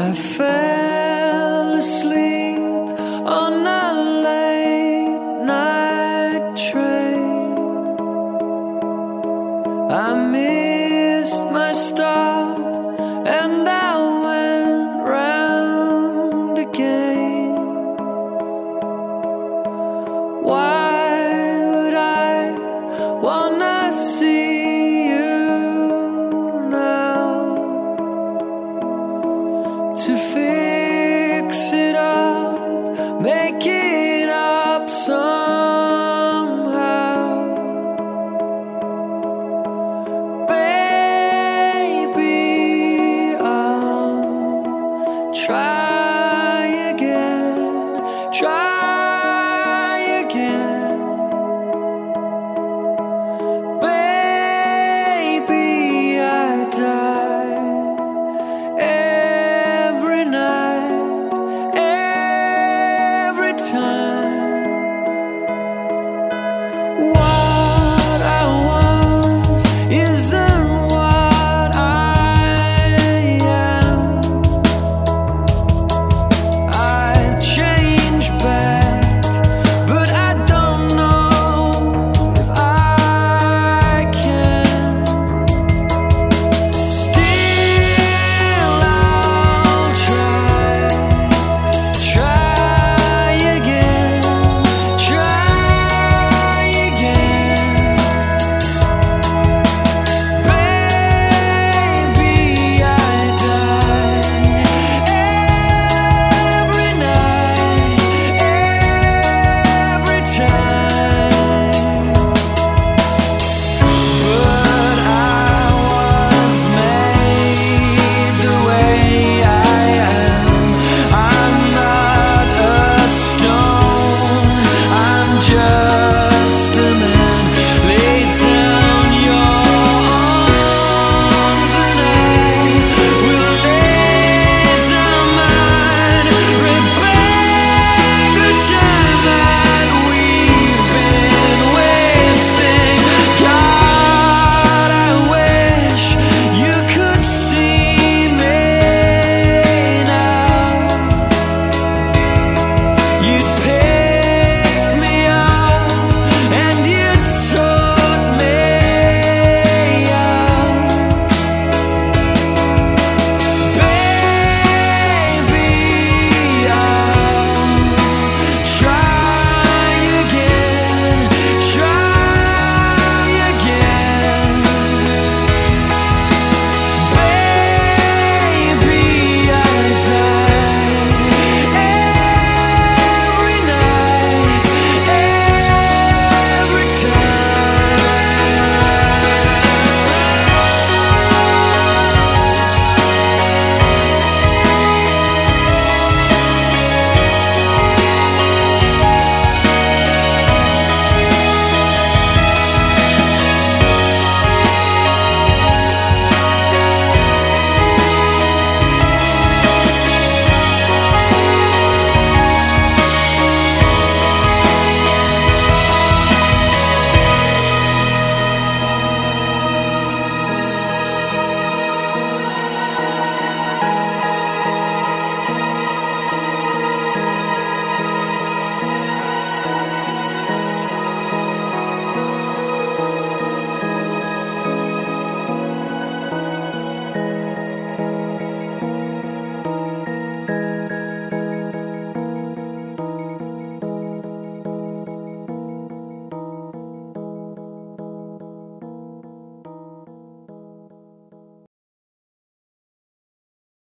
I fell. to fix it up, make it up somehow. Baby, I'll try.